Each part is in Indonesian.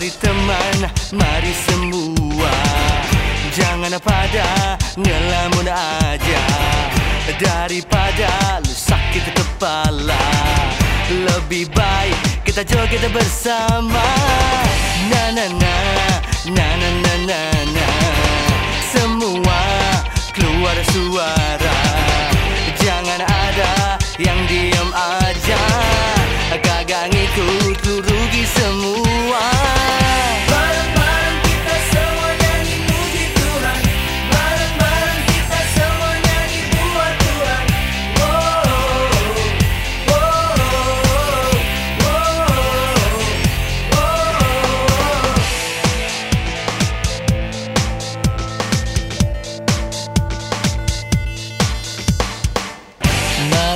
Mari teman, mari semua. Jangan pada ngelamun aja. Daripada lu sakit kepala. Lebih baik kita joget bersama. Na na na, na na na na na. Semua keluar suara. Jangan ada yang diam aja. Gagang ikut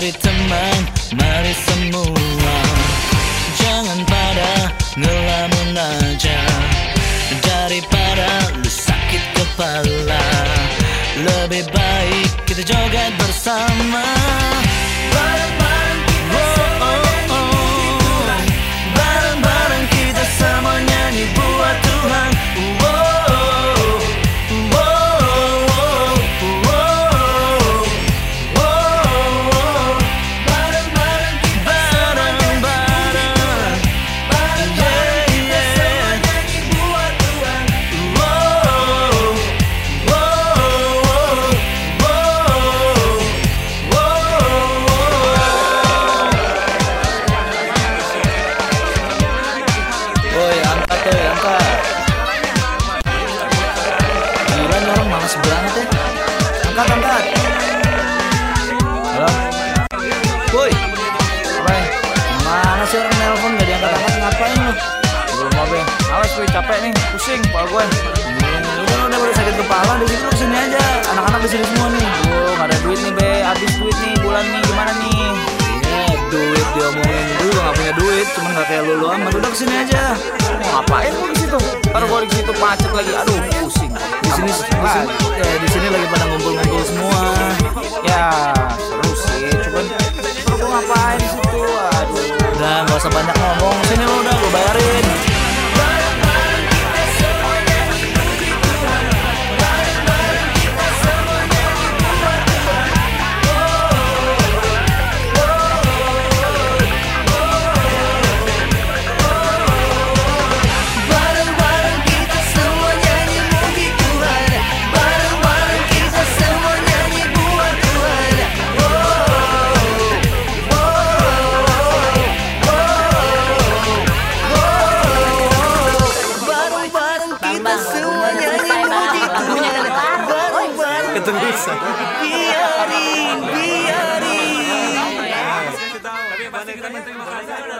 Mari teman, mari semua. Jangan pada ngelamun aja. Daripada lu sakit kepala. Lebih baik kita joget bersama angkat angkat. Gila nih orang malas banget ya. Angkat, angkat. Halo? Woi. Apa ya? Mana sih orang nelpon gak diangkat-angkat ngapain lu? Belum apa ya? Awas gue capek nih, pusing kepala gue. Udah udah sakit kepala di situ sini aja. Anak-anak di sini semua nih. Oh, gak ada duit nih, Be. Duit, cuman gak kayak lu lu amat. Udah ke sini aja. Mau ngapain gue di situ? Ntar gue di situ macet lagi. Aduh, pusing. Di sini, di sini, ya, di sini lagi pada ngumpul-ngumpul semua. Ya, seru sih. Cuman, gue ngapain di situ? Aduh, udah gak usah banyak kita semua nyanyi puji Tuhan Bareng-bareng Keterusan. biarin, biarin Tapi pasti kita terima kasih